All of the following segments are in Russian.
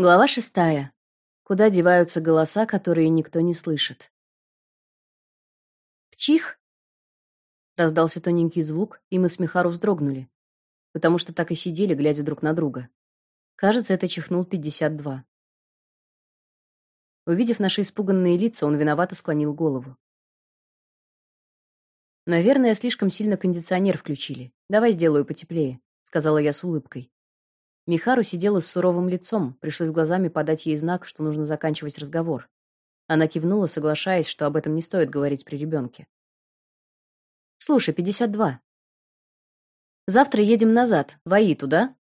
Глава шестая. Куда деваются голоса, которые никто не слышит? Пчих! Раздался тоненький звук, и мы с Михару вздрогнули, потому что так и сидели, глядя друг на друга. Кажется, это чихнул 52. Увидев наши испуганные лица, он виновато склонил голову. Наверное, слишком сильно кондиционер включили. Давай сделаю потеплее, сказала я с улыбкой. Михару сидела с суровым лицом, пришлось глазами подать ей знак, что нужно заканчивать разговор. Она кивнула, соглашаясь, что об этом не стоит говорить при ребенке. Слушай, 52. Завтра едем назад, в Аиту, да?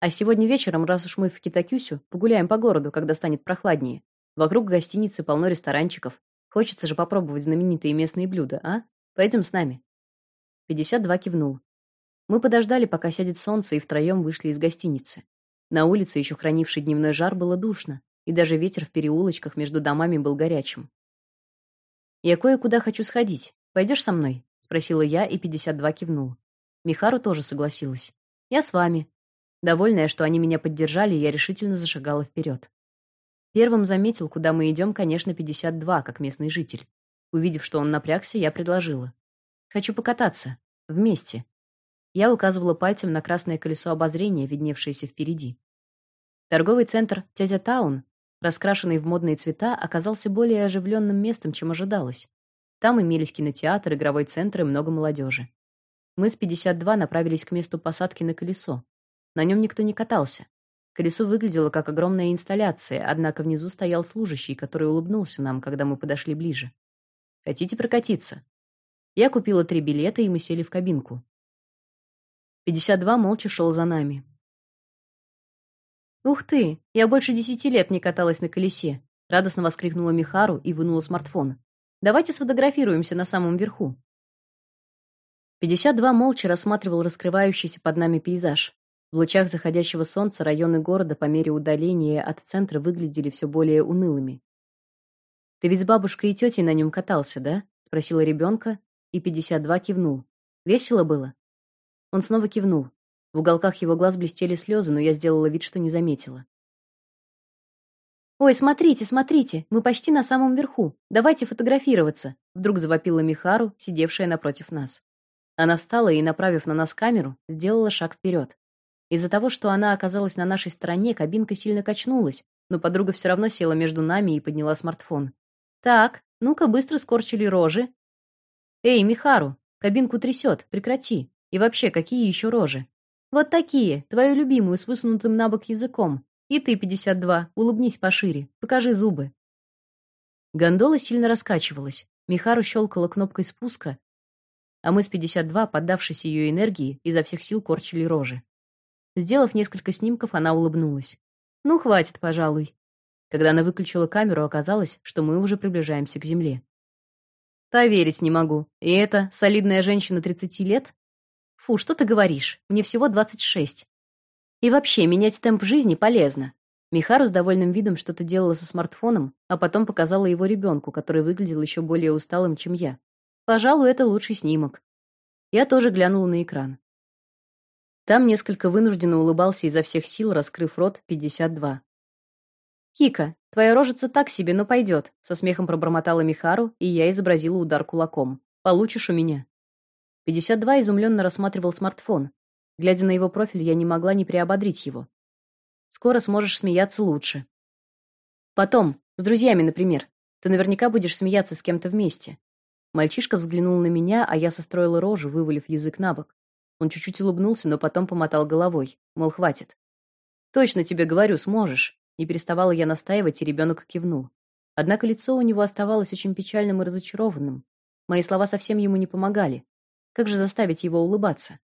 А сегодня вечером, раз уж мы в Китакюсю, погуляем по городу, когда станет прохладнее. Вокруг гостиницы полно ресторанчиков. Хочется же попробовать знаменитые местные блюда, а? Пойдем с нами. 52 кивнул. Мы подождали, пока сядет солнце, и втроем вышли из гостиницы. На улице, еще хранивший дневной жар, было душно, и даже ветер в переулочках между домами был горячим. «Я кое-куда хочу сходить. Пойдешь со мной?» — спросила я, и 52 кивнул. Михару тоже согласилась. «Я с вами». Довольная, что они меня поддержали, я решительно зашагала вперед. Первым заметил, куда мы идем, конечно, 52, как местный житель. Увидев, что он напрягся, я предложила. «Хочу покататься. Вместе. Я указывала пальцем на красное колесо обозрения, видневшееся впереди. Торговый центр Тязя-таун, раскрашенный в модные цвета, оказался более оживленным местом, чем ожидалось. Там имелись кинотеатр, игровой центр и много молодежи. Мы с 52 направились к месту посадки на колесо. На нем никто не катался. Колесо выглядело как огромная инсталляция, однако внизу стоял служащий, который улыбнулся нам, когда мы подошли ближе. Хотите прокатиться? Я купила три билета, и мы сели в кабинку. 52 молча шел за нами. Ух ты, я больше десяти лет не каталась на колесе, радостно воскликнула Михару и вынула смартфон. Давайте сфотографируемся на самом верху. 52 молча рассматривал раскрывающийся под нами пейзаж. В лучах заходящего солнца районы города по мере удаления от центра выглядели все более унылыми. Ты ведь с бабушкой и тетей на нем катался, да? спросила ребенка, и 52 кивнул. Весело было. Он снова кивнул. В уголках его глаз блестели слезы, но я сделала вид, что не заметила. Ой, смотрите, смотрите, мы почти на самом верху. Давайте фотографироваться, вдруг завопила Михару, сидевшая напротив нас. Она встала и, направив на нас камеру, сделала шаг вперед. Из-за того, что она оказалась на нашей стороне, кабинка сильно качнулась, но подруга все равно села между нами и подняла смартфон. Так, ну-ка быстро скорчили рожи. Эй, Михару, кабинку трясет, прекрати. И вообще, какие еще рожи? Вот такие, твою любимую с высунутым набок языком. И ты, 52, улыбнись пошире, покажи зубы. Гондола сильно раскачивалась. Михару щелкала кнопкой спуска, а мы с 52, поддавшись ее энергии, изо всех сил корчили рожи. Сделав несколько снимков, она улыбнулась. Ну, хватит, пожалуй. Когда она выключила камеру, оказалось, что мы уже приближаемся к земле. Поверить не могу. И это солидная женщина 30 лет? Фу, что ты говоришь? Мне всего 26. И вообще, менять темп жизни полезно. Михару с довольным видом что-то делала со смартфоном, а потом показала его ребенку, который выглядел еще более усталым, чем я. Пожалуй, это лучший снимок. Я тоже глянула на экран. Там несколько вынужденно улыбался изо всех сил, раскрыв рот 52. Кика, твоя рожица так себе, но пойдет», — со смехом пробормотала Михару, и я изобразила удар кулаком. Получишь у меня. 52 изумленно рассматривал смартфон. Глядя на его профиль, я не могла не приободрить его. Скоро сможешь смеяться лучше. Потом, с друзьями, например. Ты наверняка будешь смеяться с кем-то вместе. Мальчишка взглянул на меня, а я состроила рожу, вывалив язык на бок. Он чуть-чуть улыбнулся, но потом помотал головой, мол, хватит. Точно тебе говорю, сможешь. Не переставала я настаивать, и ребенок кивнул. Однако лицо у него оставалось очень печальным и разочарованным. Мои слова совсем ему не помогали. Как же заставить его улыбаться?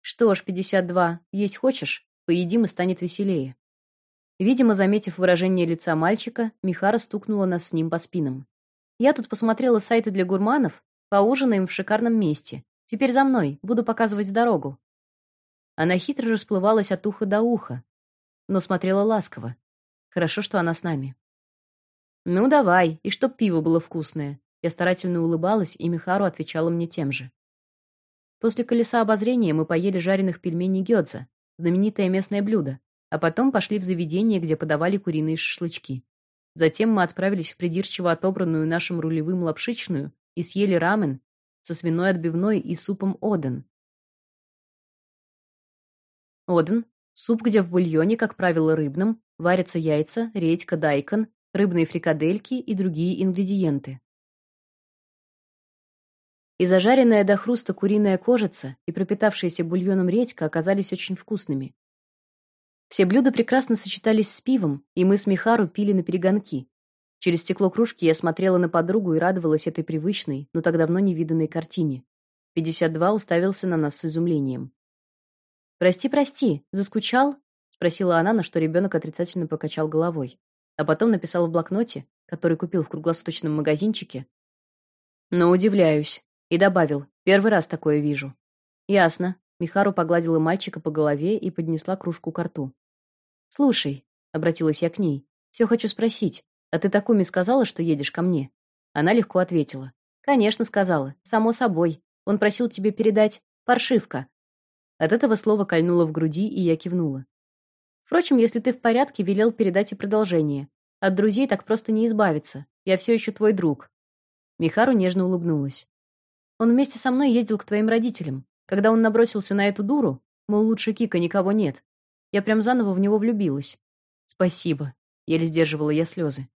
Что ж, 52. Есть хочешь? Поедим и станет веселее. Видимо, заметив выражение лица мальчика, Михара стукнула нас с ним по спинам. Я тут посмотрела сайты для гурманов, поужинаем в шикарном месте. Теперь за мной, буду показывать дорогу. Она хитро расплывалась от уха до уха, но смотрела ласково. Хорошо, что она с нами. Ну давай, и чтоб пиво было вкусное. Я старательно улыбалась, и Михару отвечала мне тем же. После колеса обозрения мы поели жареных пельменей гёдза, знаменитое местное блюдо. а потом пошли в заведение, где подавали куриные шашлычки. Затем мы отправились в придирчиво отобранную нашим рулевым лапшичную и съели рамен со свиной отбивной и супом оден. Оден — суп, где в бульоне, как правило, рыбном, варятся яйца, редька, дайкон, рыбные фрикадельки и другие ингредиенты. И зажаренная до хруста куриная кожица, и пропитавшаяся бульоном редька оказались очень вкусными. Все блюда прекрасно сочетались с пивом, и мы с Михару пили на перегонки. Через стекло кружки я смотрела на подругу и радовалась этой привычной, но так давно не виданной картине. 52 уставился на нас с изумлением. «Прости, прости, заскучал?» — спросила она, на что ребенок отрицательно покачал головой. А потом написал в блокноте, который купил в круглосуточном магазинчике. «Но удивляюсь. И добавил: "Первый раз такое вижу". Ясно. Михару погладила мальчика по голове и поднесла кружку к рту. Слушай, обратилась я к ней. все хочу спросить. А ты Такуми сказала, что едешь ко мне? Она легко ответила: "Конечно, сказала. Само собой. Он просил тебе передать паршивка". От этого слова кольнуло в груди, и я кивнула. Впрочем, если ты в порядке, велел передать и продолжение. От друзей так просто не избавиться. Я все еще твой друг. Михару нежно улыбнулась. Он вместе со мной ездил к твоим родителям. Когда он набросился на эту дуру, мол, лучше Кика никого нет. Я прям заново в него влюбилась. Спасибо, еле сдерживала я слезы.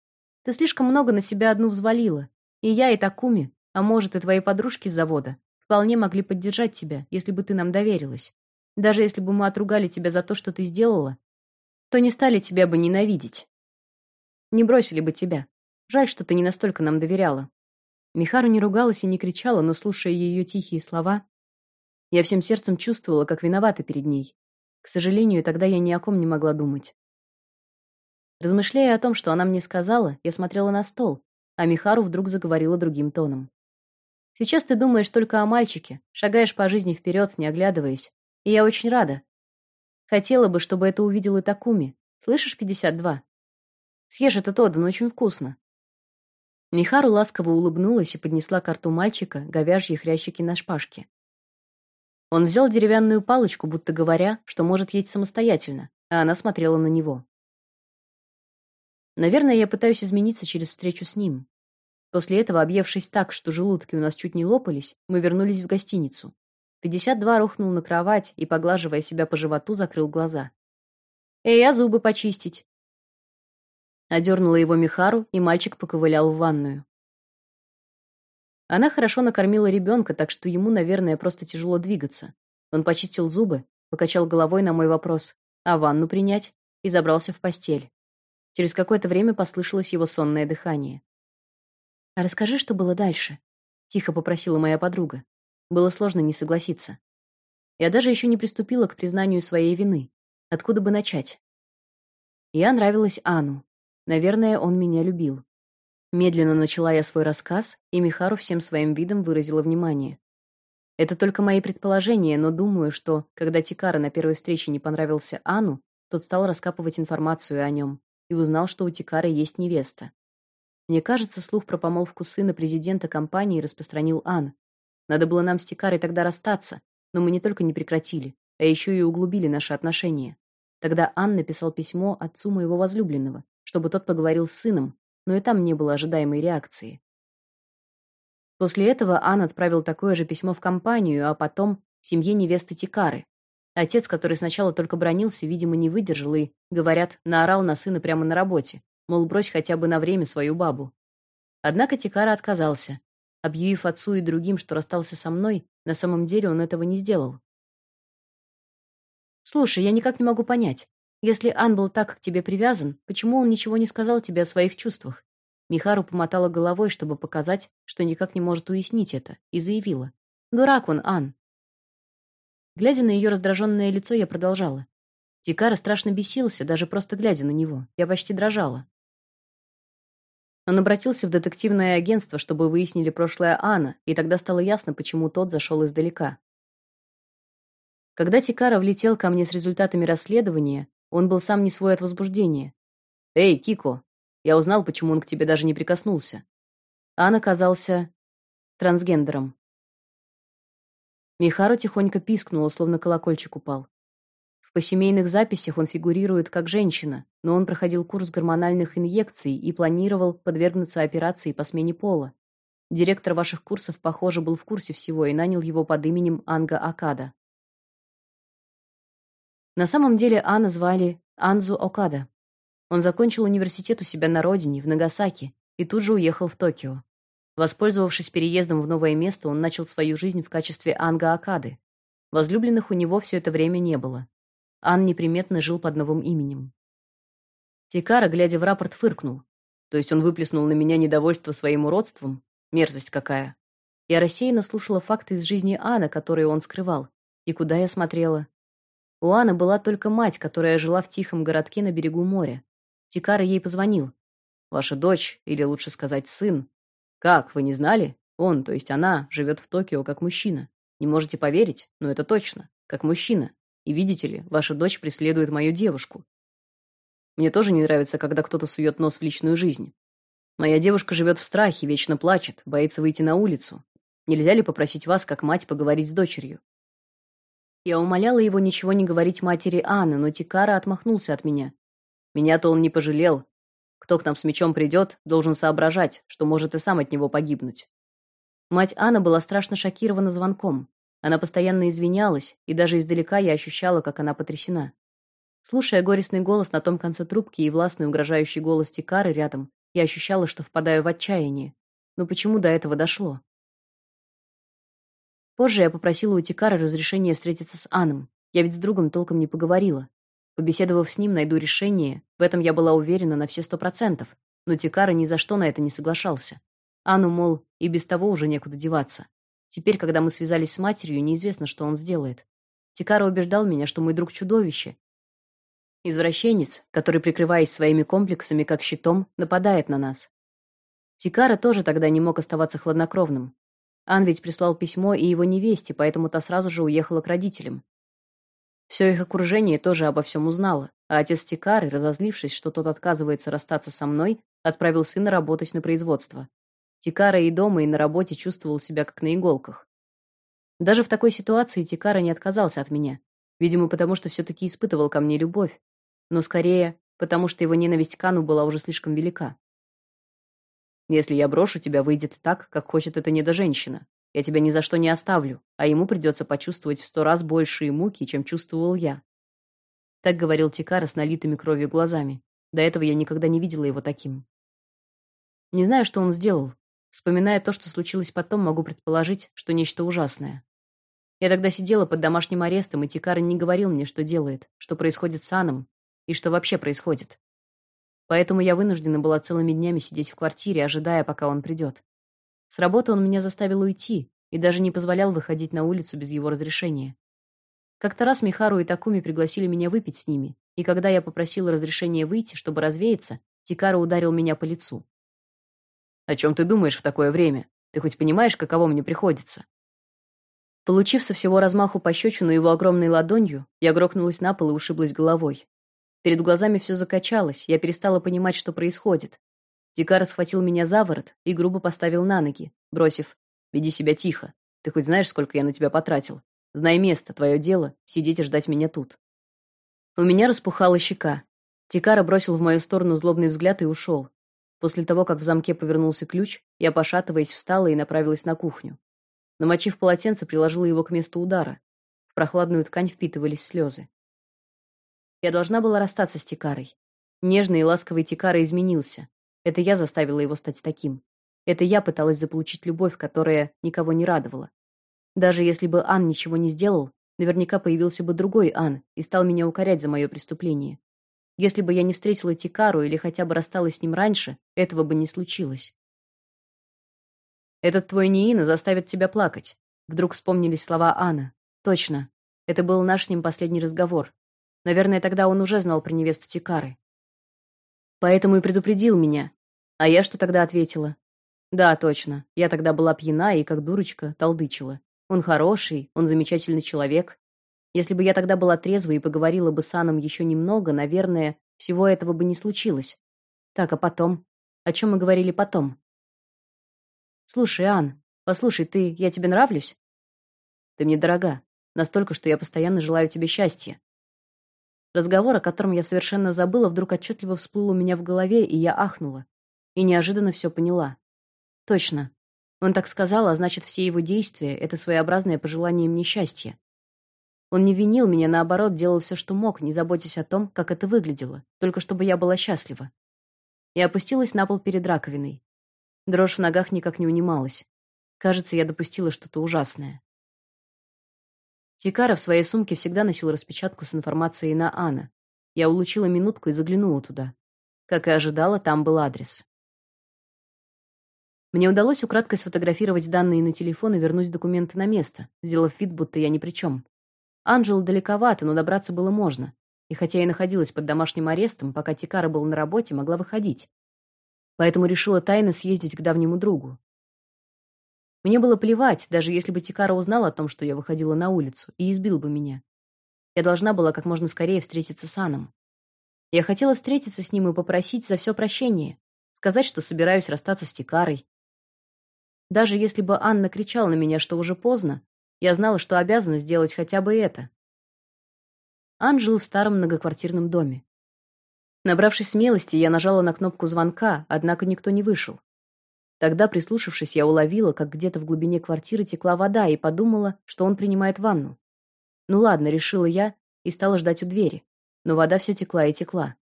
Ты слишком много на себя одну взвалила. И я, и Такуми, а может, и твои подружки с завода, вполне могли поддержать тебя, если бы ты нам доверилась. Даже если бы мы отругали тебя за то, что ты сделала, то не стали тебя бы ненавидеть. Не бросили бы тебя. Жаль, что ты не настолько нам доверяла. Михару не ругалась и не кричала, но слушая ее тихие слова, я всем сердцем чувствовала, как виновата перед ней. К сожалению, тогда я ни о ком не могла думать. Размышляя о том, что она мне сказала, я смотрела на стол, а Михару вдруг заговорила другим тоном. Сейчас ты думаешь только о мальчике, шагаешь по жизни вперед, не оглядываясь. И я очень рада. Хотела бы, чтобы это увидел и Такуми. Слышишь, 52? Съешь это Тоддан, очень вкусно. Михару ласково улыбнулась и поднесла к рту мальчика говяжьи хрящики на шпажке. Он взял деревянную палочку, будто говоря, что может есть самостоятельно, а она смотрела на него. Наверное, я пытаюсь измениться через встречу с ним. После этого, объевшись так, что желудки у нас чуть не лопались, мы вернулись в гостиницу. 52 рухнул на кровать и, поглаживая себя по животу, закрыл глаза. «Эй, а зубы почистить?» Одернула его Михару, и мальчик поковылял в ванную. Она хорошо накормила ребенка, так что ему, наверное, просто тяжело двигаться. Он почистил зубы, покачал головой на мой вопрос: "А ванну принять?" и забрался в постель. Через какое-то время послышалось его сонное дыхание. "А расскажи, что было дальше?" тихо попросила моя подруга. Было сложно не согласиться. Я даже еще не приступила к признанию своей вины. Откуда бы начать? Я нравилась Ану. Наверное, он меня любил. Медленно начала я свой рассказ, и Михару всем своим видом выразила внимание. Это только мои предположения, но думаю, что когда Тикара на первой встрече не понравился Ану, тот стал раскапывать информацию о нем и узнал, что у Тикары есть невеста. Мне кажется, слух про помолвку сына президента компании распространил Ан. Надо было нам с Тикарой тогда расстаться, но мы не только не прекратили, а еще и углубили наши отношения. Тогда Ан написал письмо отцу моего возлюбленного, чтобы тот поговорил с сыном, но и там не было ожидаемой реакции. После этого Ан отправил такое же письмо в компанию, а потом семье невесты Тикары. Отец, который сначала только бронился, видимо, не выдержал и, говорят, наорал на сына прямо на работе, мол, брось хотя бы на время свою бабу. Однако Тикара отказался, объявив отцу и другим, что расстался со мной, на самом деле он этого не сделал. Слушай, я никак не могу понять, если Ан был так к тебе привязан, почему он ничего не сказал тебе о своих чувствах? Михару помотала головой, чтобы показать, что никак не может уяснить это, и заявила: "Дурак он, Ан". Глядя на ее раздраженное лицо, я продолжала. Тикара страшно бесился, даже просто глядя на него. Я почти дрожала. Он обратился в детективное агентство, чтобы выяснили прошлое Анна, и тогда стало ясно, почему тот зашел издалека. Когда Тикара влетел ко мне с результатами расследования, он был сам не свой от возбуждения. «Эй, Кико, я узнал, почему он к тебе даже не прикоснулся». Ан оказался трансгендером. Михару тихонько пискнула, словно колокольчик упал. В посемейных записях он фигурирует как женщина, но он проходил курс гормональных инъекций и планировал подвергнуться операции по смене пола. Директор ваших курсов, похоже, был в курсе всего и нанял его под именем Анга Акада. На самом деле Анна звали Анзу Окада. Он закончил университет у себя на родине, в Нагасаки, и тут же уехал в Токио. Воспользовавшись переездом в новое место, он начал свою жизнь в качестве Анга Акады. Возлюбленных у него все это время не было. Ан неприметно жил под новым именем. Тикара, глядя в рапорт, фыркнул. То есть он выплеснул на меня недовольство своим уродством? Мерзость какая. Я рассеянно слушала факты из жизни Анны, которые он скрывал. И куда я смотрела? У Анны была только мать, которая жила в тихом городке на берегу моря. Тикара ей позвонил. Ваша дочь, или лучше сказать, сын. Как, вы не знали? Он, то есть она, живет в Токио как мужчина. Не можете поверить, но это точно, как мужчина. И видите ли, ваша дочь преследует мою девушку. Мне тоже не нравится, когда кто-то сует нос в личную жизнь. Моя девушка живет в страхе, вечно плачет, боится выйти на улицу. Нельзя ли попросить вас, как мать, поговорить с дочерью? Я умоляла его ничего не говорить матери Анны, но Тикара отмахнулся от меня. Меня-то он не пожалел. Кто к нам с мечом придет, должен соображать, что может и сам от него погибнуть. Мать Анны была страшно шокирована звонком. Она постоянно извинялась, и даже издалека я ощущала, как она потрясена. Слушая горестный голос на том конце трубки и властный угрожающий голос Тикары рядом, я ощущала, что впадаю в отчаяние. Но почему до этого дошло? Позже я попросила у Тикары разрешения встретиться с Аном. Я ведь с другом толком не поговорила. Побеседовав с ним, найду решение. В этом я была уверена на все сто процентов. Но Тикара ни за что на это не соглашался. Ану, мол, и без того уже некуда деваться. Теперь, когда мы связались с матерью, неизвестно, что он сделает. Тикара убеждал меня, что мой друг чудовище. Извращенец, который, прикрываясь своими комплексами как щитом, нападает на нас. Тикара тоже тогда не мог оставаться хладнокровным. Ан ведь прислал письмо и его невесте, поэтому та сразу же уехала к родителям. Все их окружение тоже обо всем узнало, а отец Тикары, разозлившись, что тот отказывается расстаться со мной, отправил сына работать на производство. Тикара и дома, и на работе чувствовал себя как на иголках. Даже в такой ситуации Тикара не отказался от меня. Видимо, потому что все таки испытывал ко мне любовь, но скорее потому что его ненависть к Кану была уже слишком велика. Если я брошу тебя, выйдет так, как хочет эта недоженщина. Я тебя ни за что не оставлю, а ему придется почувствовать в сто раз большие муки, чем чувствовал я. Так говорил Тикара с налитыми кровью глазами. До этого я никогда не видела его таким. Не знаю, что он сделал. Вспоминая то, что случилось потом, могу предположить, что нечто ужасное. Я тогда сидела под домашним арестом, и Тикара не говорил мне, что делает, что происходит с Аном и что вообще происходит. Поэтому я вынуждена была целыми днями сидеть в квартире, ожидая, пока он придет. С работы он меня заставил уйти и даже не позволял выходить на улицу без его разрешения. Как-то раз Михару и Такуми пригласили меня выпить с ними, и когда я попросила разрешения выйти, чтобы развеяться, Тикара ударил меня по лицу. «О чем ты думаешь в такое время? Ты хоть понимаешь, каково мне приходится?» Получив со всего размаху пощечину его огромной ладонью, я грохнулась на пол и ушиблась головой. Перед глазами все закачалось, я перестала понимать, что происходит. Дикар схватил меня за ворот и грубо поставил на ноги, бросив: "Веди себя тихо. Ты хоть знаешь, сколько я на тебя потратил? Знай место, твое дело сидеть и ждать меня тут". У меня распухала щека. Тикара бросил в мою сторону злобный взгляд и ушел. После того, как в замке повернулся ключ, я, пошатываясь, встала и направилась на кухню. Намочив полотенце, приложила его к месту удара. В прохладную ткань впитывались слезы. Я должна была расстаться с Тикарой. Нежный и ласковый Тикара изменился. Это я заставила его стать таким. Это я пыталась заполучить любовь, которая никого не радовала. Даже если бы Ан ничего не сделал, наверняка появился бы другой Ан и стал меня укорять за мое преступление. Если бы я не встретила Тикару или хотя бы рассталась с ним раньше, этого бы не случилось. Этот твой Ниина заставит тебя плакать. Вдруг вспомнились слова Анны. Точно. Это был наш с ним последний разговор. Наверное, тогда он уже знал про невесту Тикары. Поэтому и предупредил меня. А я что тогда ответила? Да, точно. Я тогда была пьяна и как дурочка толдычила. Он хороший, он замечательный человек. Если бы я тогда была трезвой и поговорила бы с Аном еще немного, наверное, всего этого бы не случилось. Так, а потом? О чем мы говорили потом? Слушай, Ан, послушай, ты, я тебе нравлюсь? Ты мне дорога, настолько, что я постоянно желаю тебе счастья. Разговор, о котором я совершенно забыла, вдруг отчетливо всплыл у меня в голове, и я ахнула. И неожиданно все поняла. Точно. Он так сказал, а значит, все его действия — это своеобразное пожелание мне счастья. Он не винил меня, наоборот, делал все, что мог, не заботясь о том, как это выглядело, только чтобы я была счастлива. Я опустилась на пол перед раковиной. Дрожь в ногах никак не унималась. Кажется, я допустила что-то ужасное. Тикара в своей сумке всегда носил распечатку с информацией на Анна. Я улучила минутку и заглянула туда. Как и ожидала, там был адрес. Мне удалось украдкой сфотографировать данные на телефон и вернуть документы на место, сделав вид, будто я ни при чем. Анжел далековато, но добраться было можно. И хотя я находилась под домашним арестом, пока Тикара был на работе, могла выходить. Поэтому решила тайно съездить к давнему другу. Мне было плевать, даже если бы Тикара узнал о том, что я выходила на улицу, и избил бы меня. Я должна была как можно скорее встретиться с Аном. Я хотела встретиться с ним и попросить за все прощение, сказать, что собираюсь расстаться с Тикарой. Даже если бы Анна кричала на меня, что уже поздно, я знала, что обязана сделать хотя бы это. Ан жил в старом многоквартирном доме. Набравшись смелости, я нажала на кнопку звонка, однако никто не вышел. Тогда, прислушавшись, я уловила, как где-то в глубине квартиры текла вода и подумала, что он принимает ванну. Ну ладно, решила я и стала ждать у двери. Но вода все текла и текла.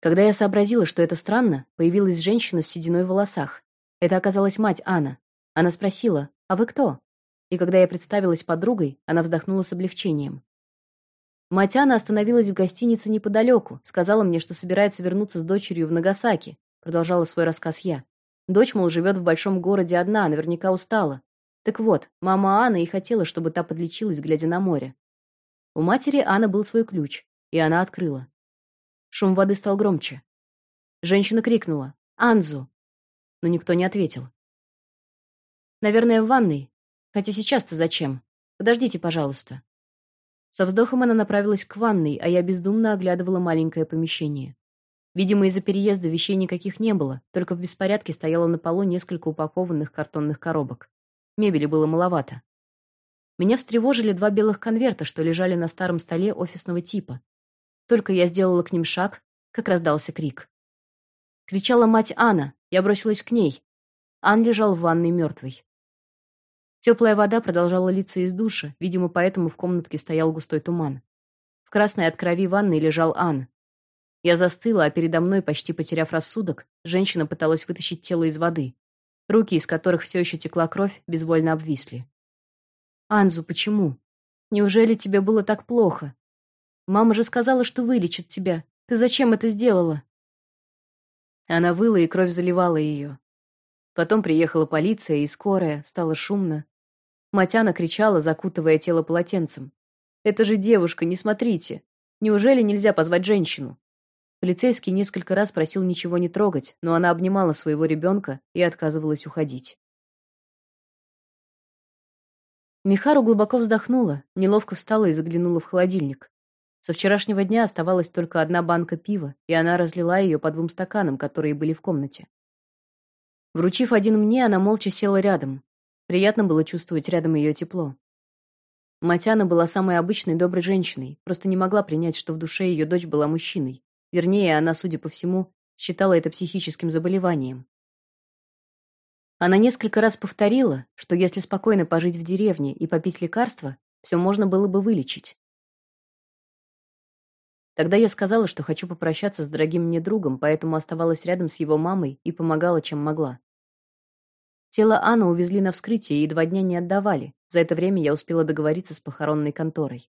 Когда я сообразила, что это странно, появилась женщина с сединой в волосах. Это оказалась мать Анна. Она спросила: "А вы кто?" И когда я представилась подругой, она вздохнула с облегчением. Мать Анна остановилась в гостинице неподалеку, сказала мне, что собирается вернуться с дочерью в Нагасаки, продолжала свой рассказ я. Дочь, мол, живет в большом городе одна, наверняка устала. Так вот, мама Анны и хотела, чтобы та подлечилась, глядя на море. У матери Анны был свой ключ, и она открыла. Шум воды стал громче. Женщина крикнула: "Анзу!" Но никто не ответил. Наверное, в ванной. Хотя сейчас-то зачем? Подождите, пожалуйста. Со вздохом она направилась к ванной, а я бездумно оглядывала маленькое помещение. Видимо, из-за переезда вещей никаких не было, только в беспорядке стояло на полу несколько упакованных картонных коробок. Мебели было маловато. Меня встревожили два белых конверта, что лежали на старом столе офисного типа. Только я сделала к ним шаг, как раздался крик. Кричала мать Анна. Я бросилась к ней. Ан лежал в ванной мертвый. Теплая вода продолжала литься из душа, видимо, поэтому в комнатке стоял густой туман. В красной от крови ванной лежал Ан, я застыла, а передо мной, почти потеряв рассудок, женщина пыталась вытащить тело из воды. Руки, из которых все еще текла кровь, безвольно обвисли. Анзу, почему? Неужели тебе было так плохо? Мама же сказала, что вылечит тебя. Ты зачем это сделала? Она выла, и кровь заливала ее. Потом приехала полиция и скорая, стало шумно. Матяна кричала, закутывая тело полотенцем. Это же девушка, не смотрите. Неужели нельзя позвать женщину? Полицейский несколько раз просил ничего не трогать, но она обнимала своего ребенка и отказывалась уходить. Михару глубоко вздохнула, неловко встала и заглянула в холодильник. Со вчерашнего дня оставалась только одна банка пива, и она разлила ее по двум стаканам, которые были в комнате. Вручив один мне, она молча села рядом. Приятно было чувствовать рядом ее тепло. Матяна была самой обычной доброй женщиной, просто не могла принять, что в душе ее дочь была мужчиной. Вернее, она, судя по всему, считала это психическим заболеванием. Она несколько раз повторила, что если спокойно пожить в деревне и попить лекарства, все можно было бы вылечить. Тогда я сказала, что хочу попрощаться с дорогим мне другом, поэтому оставалась рядом с его мамой и помогала, чем могла. Тело Анны увезли на вскрытие и два дня не отдавали. За это время я успела договориться с похоронной конторой.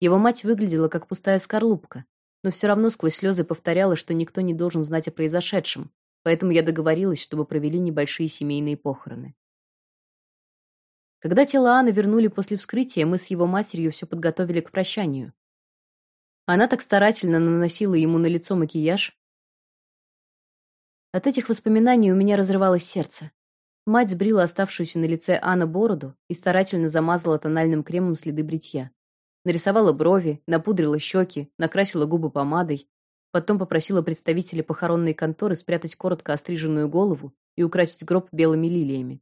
Его мать выглядела как пустая скорлупка, но все равно сквозь слезы повторяла, что никто не должен знать о произошедшем, поэтому я договорилась, чтобы провели небольшие семейные похороны. Когда тело Анны вернули после вскрытия, мы с его матерью все подготовили к прощанию. Она так старательно наносила ему на лицо макияж. От этих воспоминаний у меня разрывалось сердце. Мать сбрила оставшуюся на лице Анны бороду и старательно замазала тональным кремом следы бритья. Нарисовала брови, напудрила щеки, накрасила губы помадой, потом попросила представителя похоронной конторы спрятать коротко остриженную голову и украсить гроб белыми лилиями.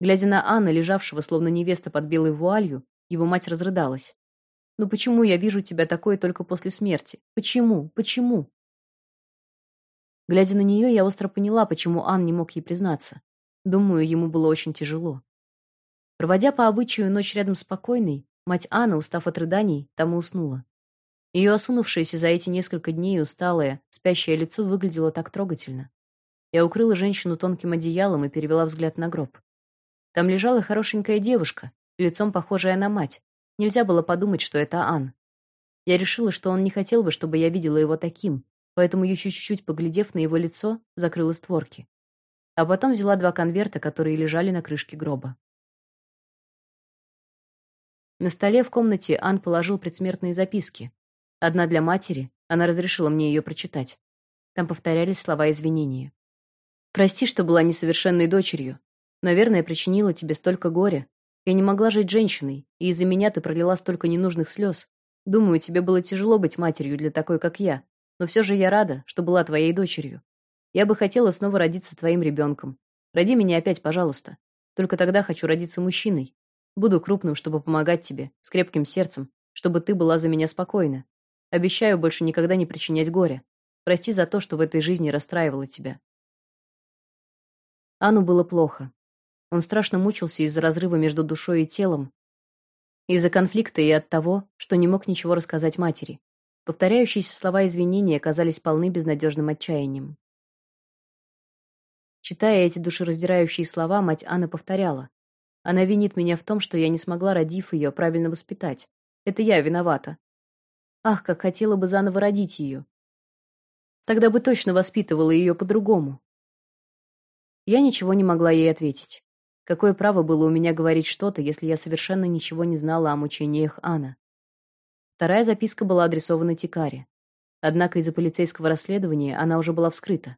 Глядя на Анну, лежавшего словно невеста под белой вуалью, его мать разрыдалась. Ну почему я вижу тебя такой только после смерти? Почему? Почему? Глядя на нее, я остро поняла, почему Ан не мог ей признаться. Думаю, ему было очень тяжело. Проводя по обычаю ночь рядом с покойной, мать Анны, устав от рыданий, там и уснула. Ее осунувшееся за эти несколько дней усталое, спящее лицо выглядело так трогательно. Я укрыла женщину тонким одеялом и перевела взгляд на гроб. Там лежала хорошенькая девушка, лицом похожая на мать. Нельзя было подумать, что это Ан. Я решила, что он не хотел бы, чтобы я видела его таким, поэтому еще чуть-чуть поглядев на его лицо, закрыла створки. А потом взяла два конверта, которые лежали на крышке гроба. На столе в комнате Ан положил предсмертные записки. Одна для матери, она разрешила мне ее прочитать. Там повторялись слова извинения. Прости, что была несовершенной дочерью. Наверное, причинила тебе столько горя. Я не могла жить женщиной, и из-за меня ты пролила столько ненужных слез. Думаю, тебе было тяжело быть матерью для такой, как я, но все же я рада, что была твоей дочерью. Я бы хотела снова родиться твоим ребенком. Роди меня опять, пожалуйста. Только тогда хочу родиться мужчиной. Буду крупным, чтобы помогать тебе, с крепким сердцем, чтобы ты была за меня спокойна. Обещаю больше никогда не причинять горя. Прости за то, что в этой жизни расстраивала тебя. Ану было плохо. Он страшно мучился из-за разрыва между душой и телом, из-за конфликта и от того, что не мог ничего рассказать матери. Повторяющиеся слова извинения казались полны безнадежным отчаянием. Читая эти душераздирающие слова, мать Анны повторяла: "Она винит меня в том, что я не смогла, родив ее, правильно воспитать. Это я виновата. Ах, как хотела бы заново родить ее. Тогда бы точно воспитывала ее по-другому. Я ничего не могла ей ответить. Какое право было у меня говорить что-то, если я совершенно ничего не знала о мучениях Анны? Вторая записка была адресована Тикаре. Однако из-за полицейского расследования она уже была вскрыта.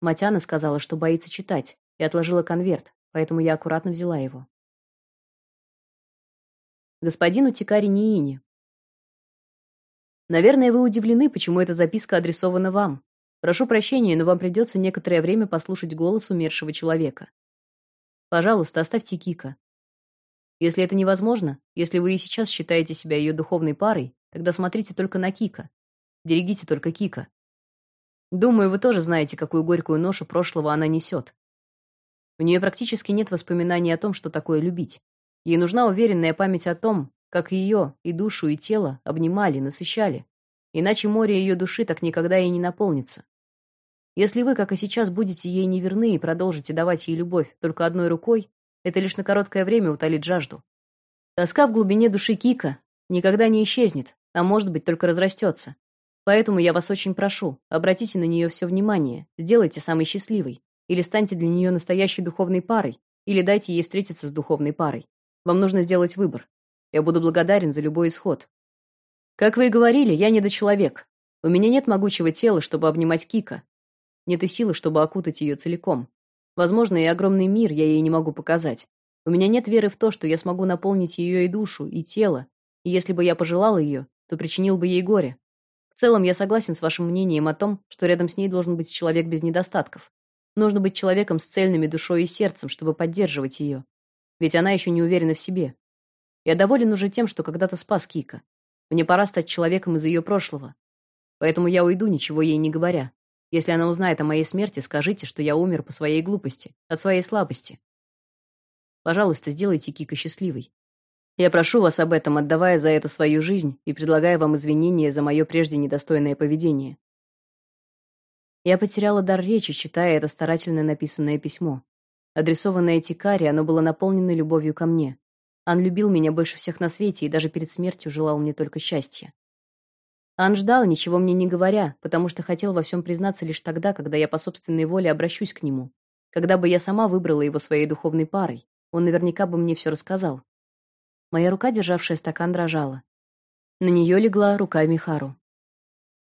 Мать Анны сказала, что боится читать, и отложила конверт, поэтому я аккуратно взяла его. Господину Тикаре Ниине. Наверное, вы удивлены, почему эта записка адресована вам. Прошу прощения, но вам придется некоторое время послушать голос умершего человека. Пожалуйста, оставьте Кика. Если это невозможно, если вы и сейчас считаете себя ее духовной парой, тогда смотрите только на Кика. Берегите только Кика. Думаю, вы тоже знаете, какую горькую ношу прошлого она несет. У нее практически нет воспоминаний о том, что такое любить. Ей нужна уверенная память о том, как ее и душу, и тело обнимали, насыщали. Иначе море ее души так никогда и не наполнится. Если вы, как и сейчас, будете ей неверны и продолжите давать ей любовь только одной рукой, это лишь на короткое время утолит жажду. Тоска в глубине души Кика никогда не исчезнет, а может быть, только разрастется. Поэтому я вас очень прошу, обратите на нее все внимание, сделайте самой счастливой, или станьте для нее настоящей духовной парой, или дайте ей встретиться с духовной парой. Вам нужно сделать выбор. Я буду благодарен за любой исход. Как вы и говорили, я недочеловек. У меня нет могучего тела, чтобы обнимать Кика, нет и силы, чтобы окутать ее целиком. Возможно, и огромный мир я ей не могу показать. У меня нет веры в то, что я смогу наполнить ее и душу, и тело. И если бы я пожелал ее, то причинил бы ей горе. В целом, я согласен с вашим мнением о том, что рядом с ней должен быть человек без недостатков. Нужно быть человеком с цельными душой и сердцем, чтобы поддерживать ее. Ведь она еще не уверена в себе. Я доволен уже тем, что когда-то спас Кика. Мне пора стать человеком из ее прошлого. Поэтому я уйду, ничего ей не говоря. Если она узнает о моей смерти, скажите, что я умер по своей глупости, от своей слабости. Пожалуйста, сделайте Кика счастливой. Я прошу вас об этом, отдавая за это свою жизнь и предлагая вам извинения за мое прежде недостойное поведение. Я потеряла дар речи, читая это старательно написанное письмо. Адресованное Тикаре, оно было наполнено любовью ко мне. Он любил меня больше всех на свете и даже перед смертью желал мне только счастья. Ан ждал, ничего мне не говоря, потому что хотел во всем признаться лишь тогда, когда я по собственной воле обращусь к нему. Когда бы я сама выбрала его своей духовной парой, он наверняка бы мне все рассказал. Моя рука, державшая стакан, дрожала. На нее легла рука Михару.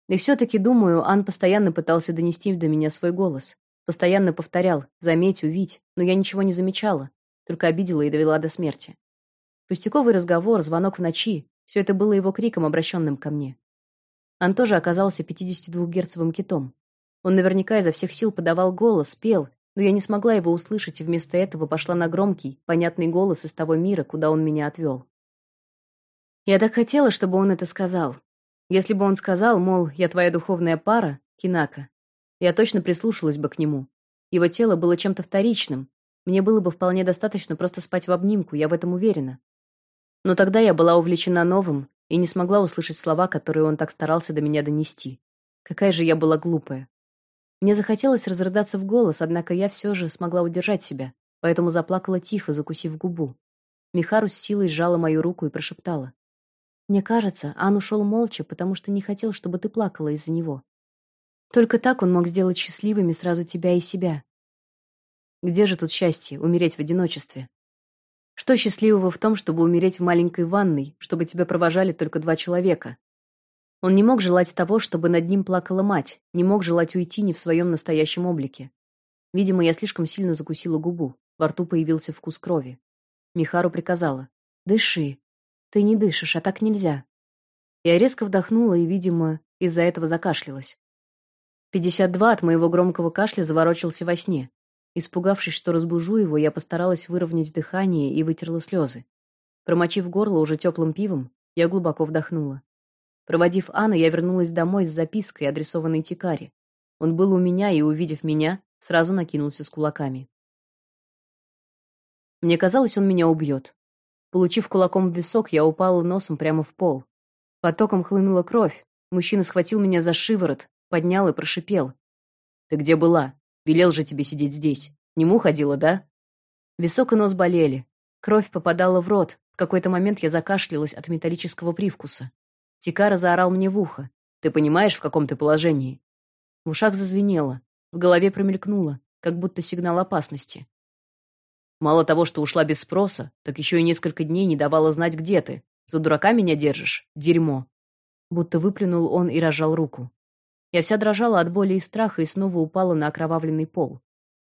И все таки думаю, Ан постоянно пытался донести до меня свой голос, постоянно повторял: "Заметь, увидь", но я ничего не замечала, только обидела и довела до смерти. Пустяковый разговор, звонок в ночи все это было его криком, обращенным ко мне. Он тоже оказался 52-герцовым китом. Он наверняка изо всех сил подавал голос, пел, но я не смогла его услышать и вместо этого пошла на громкий, понятный голос из того мира, куда он меня отвел. Я так хотела, чтобы он это сказал. Если бы он сказал, мол, я твоя духовная пара, Кинака, я точно прислушалась бы к нему. Его тело было чем-то вторичным. Мне было бы вполне достаточно просто спать в обнимку, я в этом уверена. Но тогда я была увлечена новым и не смогла услышать слова, которые он так старался до меня донести. Какая же я была глупая. Мне захотелось разрыдаться в голос, однако я все же смогла удержать себя, поэтому заплакала тихо, закусив губу. Михару с силой сжала мою руку и прошептала: мне кажется, Ан ушел молча, потому что не хотел, чтобы ты плакала из-за него. Только так он мог сделать счастливыми сразу тебя и себя. Где же тут счастье умереть в одиночестве? Что счастливого в том, чтобы умереть в маленькой ванной, чтобы тебя провожали только два человека? Он не мог желать того, чтобы над ним плакала мать, не мог желать уйти не в своем настоящем облике. Видимо, я слишком сильно закусила губу. Во рту появился вкус крови. Михару приказала: "Дыши". Ты не дышишь, а так нельзя. Я резко вдохнула и, видимо, из-за этого закашлялась. 52 от моего громкого кашля заворочился во сне. Испугавшись, что разбужу его, я постаралась выровнять дыхание и вытерла слезы. Промочив горло уже теплым пивом, я глубоко вдохнула. Проводив Анну, я вернулась домой с запиской, адресованной Тикаре. Он был у меня и, увидев меня, сразу накинулся с кулаками. Мне казалось, он меня убьет. Получив кулаком в висок, я упала носом прямо в пол. Потоком хлынула кровь. Мужчина схватил меня за шиворот, поднял и прошипел: "Ты где была? Велел же тебе сидеть здесь. Нему ходила, да?" Висок и нос болели. Кровь попадала в рот. В какой-то момент я закашлялась от металлического привкуса. Тикара заорал мне в ухо: "Ты понимаешь, в каком ты положении?" В ушах зазвенело, в голове промелькнуло, как будто сигнал опасности. Мало того, что ушла без спроса, так еще и несколько дней не давала знать, где ты. За дурака меня держишь? Дерьмо. Будто выплюнул он и разжал руку. Я вся дрожала от боли и страха и снова упала на окровавленный пол.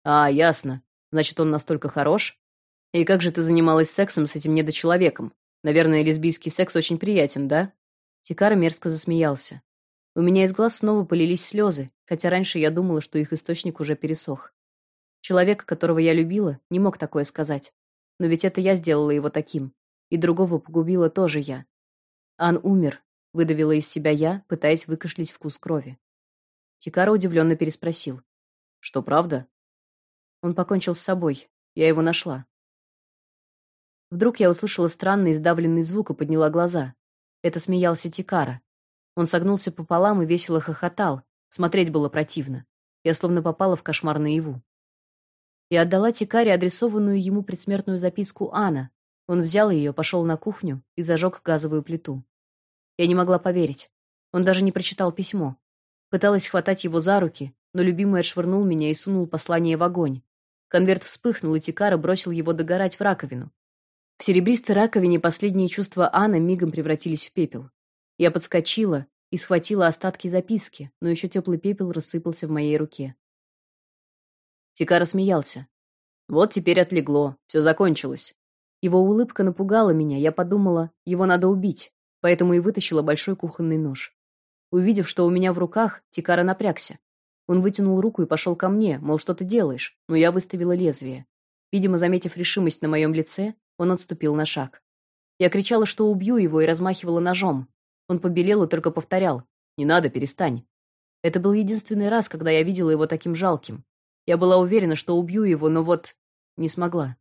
А, ясно. Значит, он настолько хорош? И как же ты занималась сексом с этим недочеловеком? Наверное, лесбийский секс очень приятен, да? Тикара мерзко засмеялся. У меня из глаз снова полились слезы, хотя раньше я думала, что их источник уже пересох. Человек, которого я любила, не мог такое сказать. Но ведь это я сделала его таким, и другого погубила тоже я. Ан умер, выдавила из себя я, пытаясь выкашлять вкус крови. Тикара удивленно переспросил: "Что, правда?" Он покончил с собой. Я его нашла. Вдруг я услышала странный сдавленный звук и подняла глаза. Это смеялся Тикара. Он согнулся пополам и весело хохотал. Смотреть было противно. Я словно попала в кошмар наяву и отдала Тикаре адресованную ему предсмертную записку Анна. Он взял ее, пошел на кухню и зажег газовую плиту. Я не могла поверить. Он даже не прочитал письмо. Пыталась хватать его за руки, но любимый отшвырнул меня и сунул послание в огонь. Конверт вспыхнул, и Тикара бросил его догорать в раковину. В серебристой раковине последние чувства Анны мигом превратились в пепел. Я подскочила и схватила остатки записки, но еще теплый пепел рассыпался в моей руке. Тикара смеялся. Вот теперь отлегло, все закончилось. Его улыбка напугала меня. Я подумала, его надо убить, поэтому и вытащила большой кухонный нож. Увидев, что у меня в руках, Тикара напрягся. Он вытянул руку и пошел ко мне, мол, что ты делаешь? Но я выставила лезвие. Видимо, заметив решимость на моем лице, он отступил на шаг. Я кричала, что убью его, и размахивала ножом. Он побелел и только повторял: "Не надо, перестань". Это был единственный раз, когда я видела его таким жалким. Я была уверена, что убью его, но вот не смогла.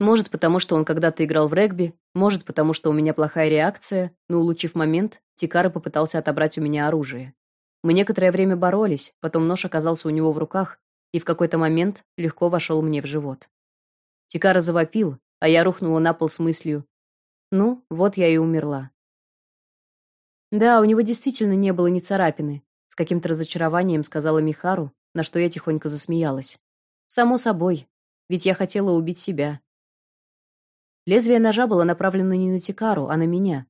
Может, потому что он когда-то играл в регби, может, потому что у меня плохая реакция, но улучив момент, Тикара попытался отобрать у меня оружие. Мы некоторое время боролись, потом нож оказался у него в руках и в какой-то момент легко вошел мне в живот. Тикара завопил, а я рухнула на пол с мыслью: "Ну, вот я и умерла". Да, у него действительно не было ни царапины, с каким-то разочарованием сказала Михару, на что я тихонько засмеялась. Само собой, ведь я хотела убить себя. Лезвие ножа было направлено не на Тикару, а на меня.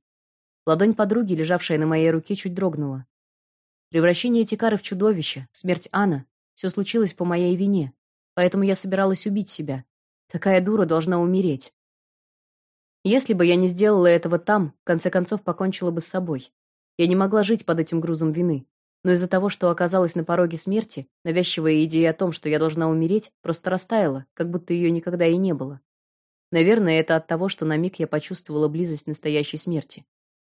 Ладонь подруги, лежавшая на моей руке, чуть дрогнула. Превращение Тикары в чудовище, смерть Анна все случилось по моей вине, поэтому я собиралась убить себя. Такая дура должна умереть. Если бы я не сделала этого там, в конце концов покончила бы с собой. Я не могла жить под этим грузом вины но из-за того, что оказалась на пороге смерти, навязчивая идея о том, что я должна умереть, просто растаяла, как будто ее никогда и не было. Наверное, это от того, что на миг я почувствовала близость настоящей смерти.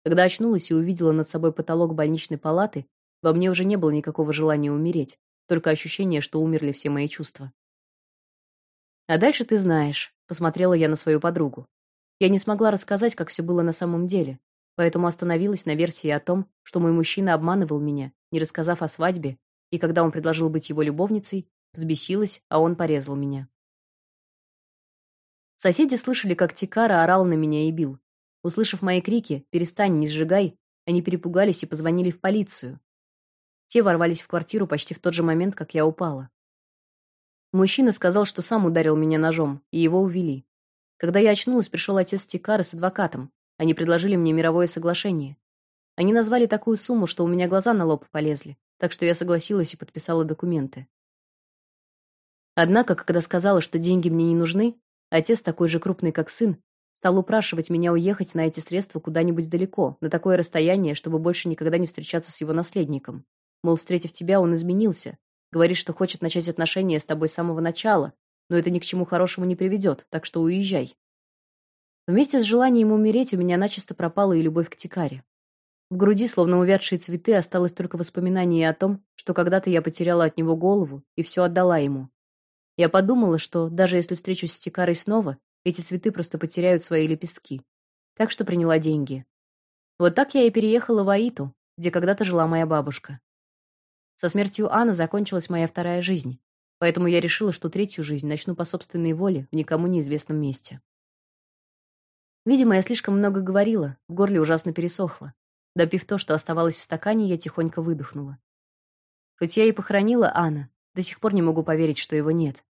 Когда очнулась и увидела над собой потолок больничной палаты, во мне уже не было никакого желания умереть, только ощущение, что умерли все мои чувства. А дальше ты знаешь, посмотрела я на свою подругу. Я не смогла рассказать, как все было на самом деле, поэтому остановилась на версии о том, что мой мужчина обманывал меня, не рассказав о свадьбе, и когда он предложил быть его любовницей, взбесилась, а он порезал меня. Соседи слышали, как Тикара орал на меня и бил. Услышав мои крики «перестань, не сжигай», они перепугались и позвонили в полицию. Те ворвались в квартиру почти в тот же момент, как я упала. Мужчина сказал, что сам ударил меня ножом, и его увели. Когда я очнулась, пришел отец Тикары с адвокатом. Они предложили мне мировое соглашение. Они назвали такую сумму, что у меня глаза на лоб полезли, так что я согласилась и подписала документы. Однако, когда сказала, что деньги мне не нужны, отец, такой же крупный, как сын, стал упрашивать меня уехать на эти средства куда-нибудь далеко, на такое расстояние, чтобы больше никогда не встречаться с его наследником. Мол, встретив тебя, он изменился. Говорит, что хочет начать отношения с тобой с самого начала, но это ни к чему хорошему не приведет, так что уезжай. Вместе с желанием умереть у меня начисто пропала и любовь к Тикаре. В груди, словно увядшие цветы, осталось только воспоминание о том, что когда-то я потеряла от него голову и все отдала ему. Я подумала, что даже если встречусь с Тикарой снова, эти цветы просто потеряют свои лепестки. Так что приняла деньги. Вот так я и переехала в Аиту, где когда-то жила моя бабушка. Со смертью Анны закончилась моя вторая жизнь, поэтому я решила, что третью жизнь начну по собственной воле в никому неизвестном месте. Видимо, я слишком много говорила, в горле ужасно пересохло. Допив то, что оставалось в стакане, я тихонько выдохнула. Хоть я и похоронила Анна, до сих пор не могу поверить, что его нет.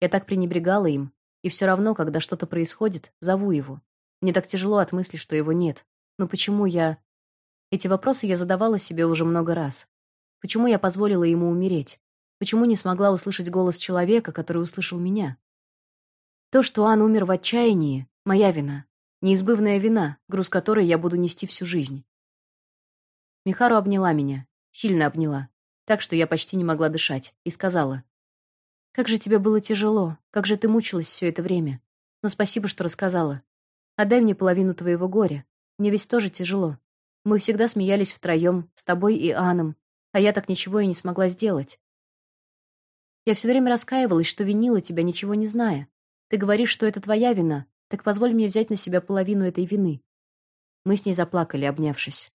Я так пренебрегала им, и все равно, когда что-то происходит, зову его. Мне так тяжело от мысли, что его нет. Но почему я Эти вопросы я задавала себе уже много раз. Почему я позволила ему умереть? Почему не смогла услышать голос человека, который услышал меня? То, что Ан умер в отчаянии, моя вина, неизбывная вина, груз которой я буду нести всю жизнь. Михару обняла меня, сильно обняла, так что я почти не могла дышать, и сказала: как же тебе было тяжело, как же ты мучилась все это время. Но спасибо, что рассказала. Отдай мне половину твоего горя. Мне ведь тоже тяжело. Мы всегда смеялись втроем, с тобой и Аном, а я так ничего и не смогла сделать. Я все время раскаивалась, что винила тебя, ничего не зная. Ты говоришь, что это твоя вина, так позволь мне взять на себя половину этой вины. Мы с ней заплакали, обнявшись.